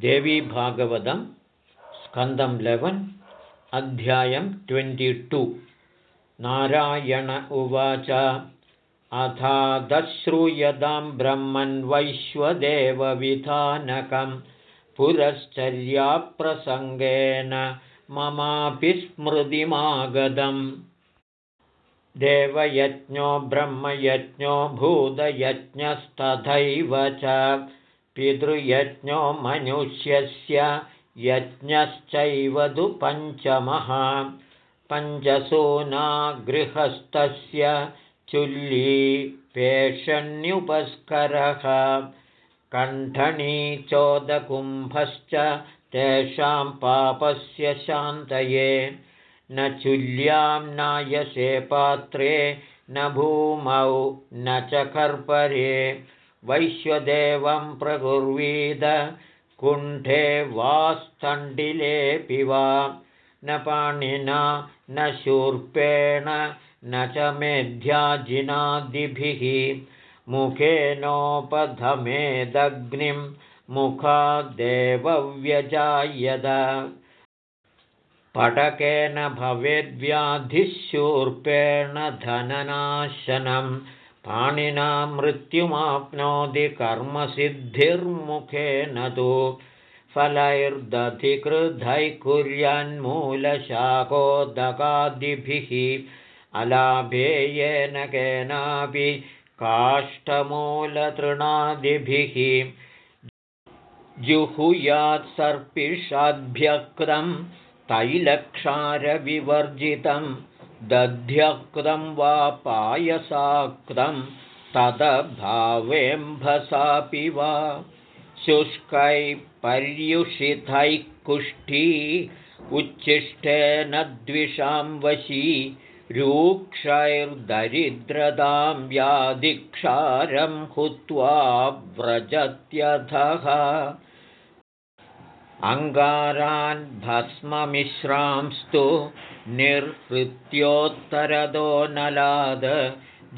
देवीभागवतं स्कन्दं लेवन् अध्यायं ट्वेण्टि नारायण उवाच अथादश्रूयतां ब्रह्मन्वैश्वदेवविधानकं पुरश्चर्याप्रसङ्गेन ममापि स्मृतिमागतम्। देवयज्ञो ब्रह्मयज्ञो भूतयज्ञस्तथैव च पितृयज्ञो मनुष्यस्य यज्ञश्चैव तु पञ्चमः पञ्चसूना गृहस्थस्य चुल्ली पेषण्युपस्करः। कण्ठनी चोदकुम्भश्च तेषां पापस्य शान्तये। न चुल्यां नायसे पात्रे न भूमौ न च कर्परे वैश्वदेवं प्रकुर्वीद कुण्ठे वा स्थण्डिलेऽपि वा। न पाणिना न शूर्पेण न च मेध्याजिनादिभिः। मुखेनोपधमेदग्निं मुखादेवव्यजायद पटकेन भवेद्व्याधिशूर्पेण धननाशनं पाणिना मृत्युमाप्नोति कर्मसिद्धिर्मुखेन तु फलैर्दधिकृधैः कुर्यान्मूलशाकोदकादिभिः अलाभेयेन केनापि काष्ठमूलतृणादिभिः जुहुयात्सर्पिषाद्भ्यक्तं तैलक्षारविवर्जितं दध्यक्तं वा पायसाक्तं तदभावेऽम्भसापि वा। शुष्कैः पर्युषितैः कुष्ठी उच्छिष्टेन द्विषां वशी रूक्षैर्दरिद्रतां व्याधिक्षारं हुत्वा व्रजत्यथः अङ्गारान् भस्ममिश्रांस्तु निर्हृत्योत्तरदो नलाद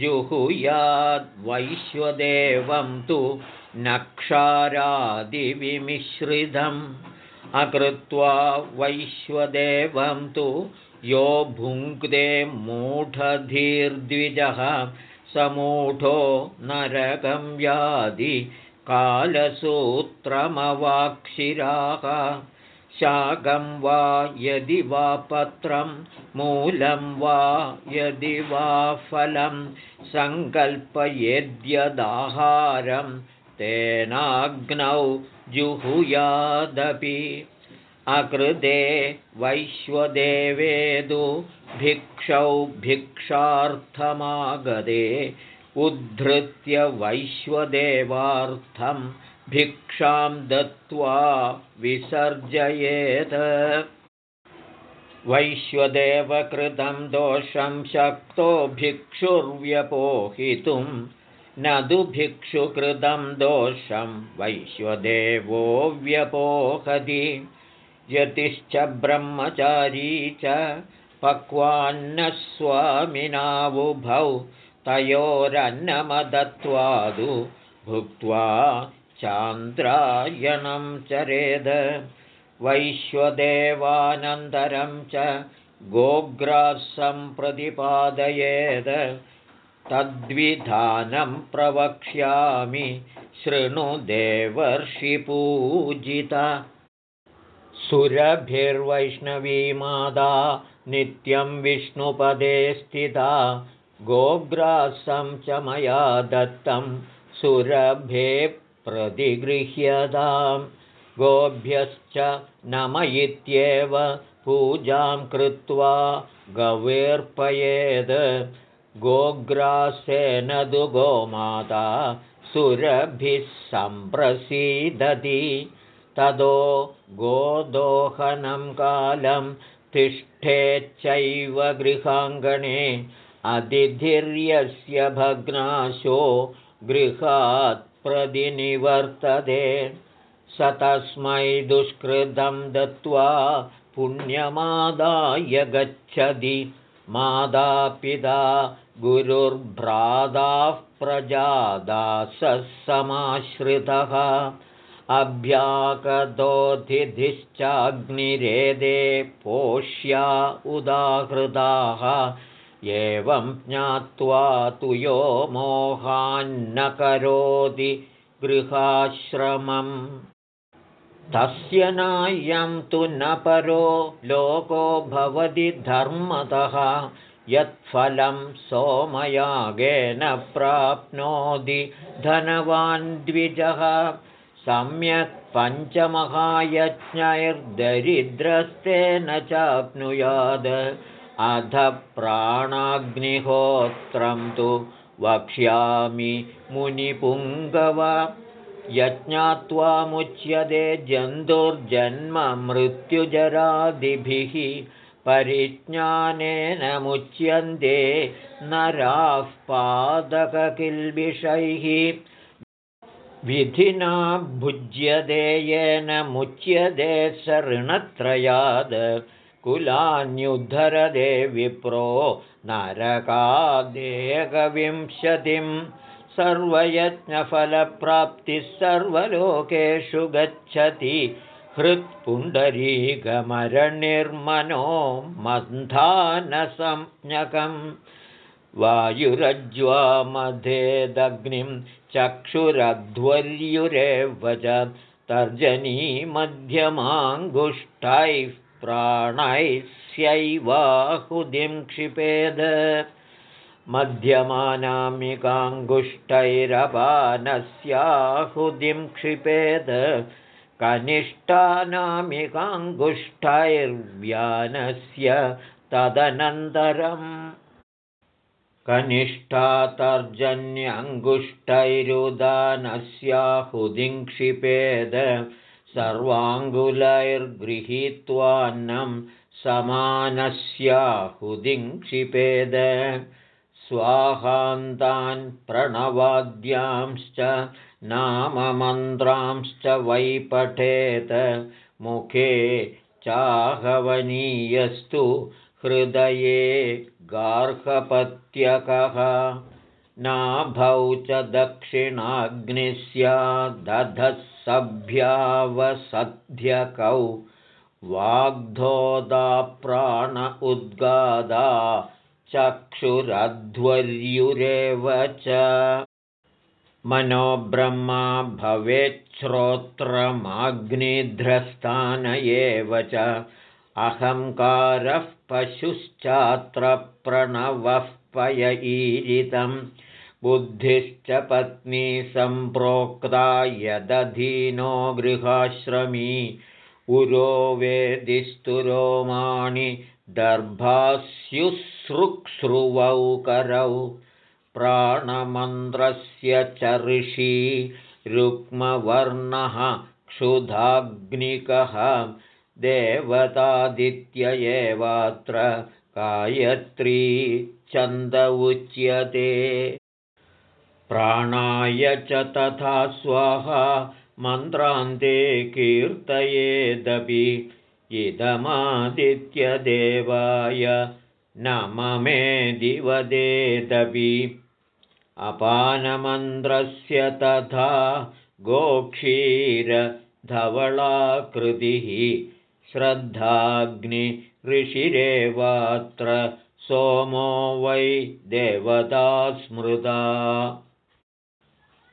जुहुयाद्वैश्वदेवं तु नक्षारादिविमिश्रितम् अकृत्वा वैश्वदेवं तु यो भुङ्क्ते मूढधीर्द्विजः समूढो नरकं व्याधि कालसूत्रमवाक्षिराः। शाकं वा यदि वा पत्रं मूलं वा यदि वा फलं सङ्कल्पयेद्यदाहारं तेनाग्नौ जुहुयादपि। अकृते वैश्वदेवेदु भिक्षौ भिक्षार्थमागते उद्धृत्य वैश्वदेवार्थं भिक्षां दत्त्वा विसर्जयेत्। वैश्वदेवकृतं दोषं शक्तो भिक्षुर्व्यपोहितुं न तु भिक्षुकृतं दोषं वैश्वदेवो व्यपोहति। यतिश्च ब्रह्मचारी च पक्वान्नः स्वामिनावुभौ तयोरन्नमदत्वादु भुक्त्वा चान्द्रायणं चरेद वैश्वदेवानन्तरं च गोग्रासं प्रतिपादयेद तद्विधानं प्रवक्ष्यामि शृणुदेवर्षिपूजिता सुरभिर्वैष्णवीमादा नित्यं विष्णुपदे स्थिता गोग्रासं च मया दत्तं सुरभे प्रतिगृह्यतां गोभ्यश्च नम इत्येव पूजां कृत्वा गवेर्पयेद्। गोग्रासेन गोमाता सुरभिः सम्प्रसीदति। ततो गोदोहनं कालं तिष्ठेच्चैव गृहाङ्गणे अतिथिर्यस्य भग्नाशो गृहात् प्रतिनिवर्तते। स तस्मै दुष्कृतं दत्त्वा पुण्यमादाय गच्छति। मातापिता गुरुर्भ्राताः प्रजादासः समाश्रितः। अभ्यागतोऽधिधिश्चाग्निरेदे पोष्या उदाहृताः एवं ज्ञात्वा तु यो मोहान्न करोति गृहाश्रमम्। तस्य नायं तु न परो लोको भवति धर्मतः यत्फलं सोमयागेन प्राप्नोति धनवान् द्विजः। सम्यक् पञ्चमहायज्ञैर्दरिद्रस्तेन चाप्नुयाद अध प्राणाग्निहोत्रं तु वक्ष्यामि मुनिपुङ्गव। यज्ञात्वामुच्यते जन्तुर्जन्ममृत्युजरादिभिः। परिज्ञानेन मुच्यन्ते नराः पादककिल्बिषैः। विधिना भुज्यते येन मुच्यते स ऋणत्रयाद् कुलान्युद्धरदे विप्रो नरकादेकविंशतिं सर्वयज्ञफलप्राप्तिः सर्वलोकेषु गच्छति। हृत्पुण्डरीकमरणिर्मनो मन्थानसंज्ञकं वायुरज्वामधेदग्निं चक्षुरध्वर्युरेव च तर्जनीमध्यमाङ्गुष्ठैः प्राणैस्यैवाहुदिं क्षिपेद। मध्यमानामिकाङ्गुष्ठैरपानस्याहुदिं क्षिपेद। कनिष्ठानामिकाङ्गुष्ठैर्व्यानस्य तदनन्तरम्। कनिष्ठातर्जन्यङ्गुष्ठैरुदानस्याहुदिं क्षिपेद सर्वाङ्गुलैर्गृहीत्वान्नं समानस्याहुदिं क्षिपेद। स्वाहान्तान् प्रणवाद्यांश्च नाममन्त्रांश्च वै पठेत मुखे चाहवनीयस्तु हृदये गार्हपत्यकः। नाभौ च दक्षिणाग्निस्यादधः सभ्यावसध्यकौ वाग्धोदा प्राण उद्गादा चक्षुरध्वर्युरेव च। मनोब्रह्मा भवेच्छ्रोत्रमाग्निध्रस्तान एव च। अहङ्कारः पशुश्चात्र प्रणवः पयईरितम् बुद्धिश्च पत्नी सम्प्रोक्ता यदधीनो गृहाश्रमी उरो वेदिस्तुरोमाणि दर्भास्युसृक्सृवौ करौ। प्राणमन्त्रस्य च ऋषि रुक्मवर्णः क्षुधाग्निकः देवतादित्य एवात्र गायत्री छन्द उच्यते प्राणाय च तथा स्वाहा मन्त्रान्ते कीर्तयेदपि इदमादित्यदेवाय न ममे दिवदेदपि अपानमन्त्रस्य तथा गोक्षीरधवलाकृतिः श्रद्धाग्निऋषिरेवात्र सोमो वै देवता स्मृता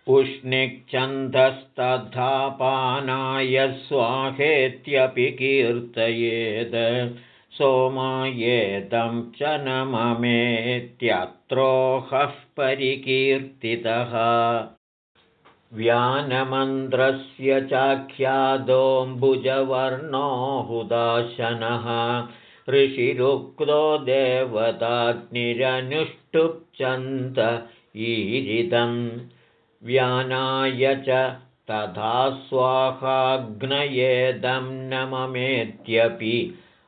उष्णिक्छन्दस्तथापानाय स्वाहेत्यपि कीर्तयेद् सोमायेदं च न ममेत्यत्रोहः परिकीर्तितः। व्यानमन्त्रस्य चाख्यादोऽम्बुजवर्णो हुदाशनः ऋषिरुक्तो देवताग्निरनुष्टुप्छन्त ईरिदम् व्यानाय च तथा स्वाहाग्नयेदं न ममेत्यपि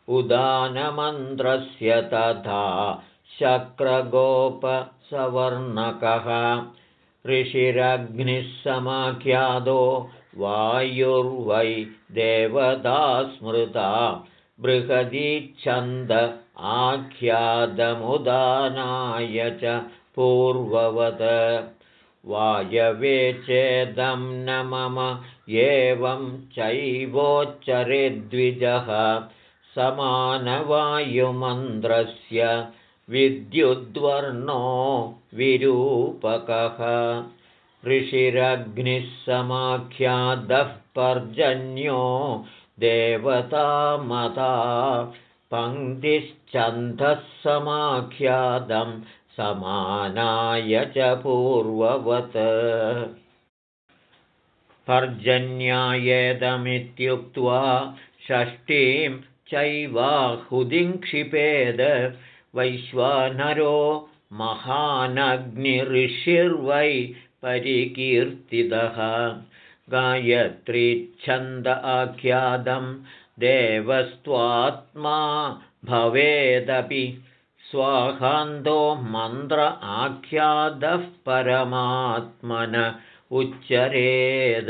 उदानमन्त्रस्य तथा शक्रगोपसवर्णकः। ऋषिरग्निः समाख्यादो वायुर्वै देवता स्मृता बृहदीच्छन्द आख्यादमुदानाय च पूर्ववत् वायवे चेदं न मम एवं चैवोच्चरे द्विजः समानवायुमन्त्रस्य विद्युद्वर्णो विरूपकः। ऋषिरग्निः समाख्यादः पर्जन्यो देवतामता पङ्क्तिश्चन्दः समाख्यातं समानाय च पूर्ववत्। पर्जन्यायेदमित्युक्त्वा षष्ठीं चैवाहुदिं क्षिपेद। वैश्वानरो महानग्निऋषिर्वै परिकीर्तितः। गायत्रीच्छन्द आख्यातं देवस्त्वात्मा भवेदपि स्वाहान्तो मन्त्र आख्यातः परमात्मन उच्चरेद।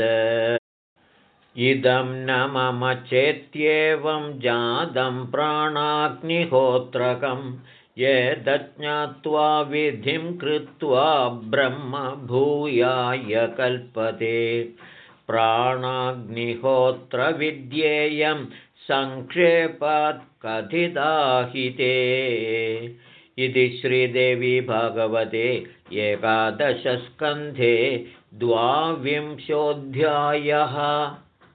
इदं न मम चेत्येवं जातं प्राणाग्निहोत्रकं ये दज्ञात्वा विधिं कृत्वा ब्रह्म भूयाय कल्पते। प्राणाग्निहोत्रविद्येयं सङ्क्षेपात् कथिताहिते इति श्रीदेवी भगवते एकादशस्कन्धे द्वाविंशोऽध्यायः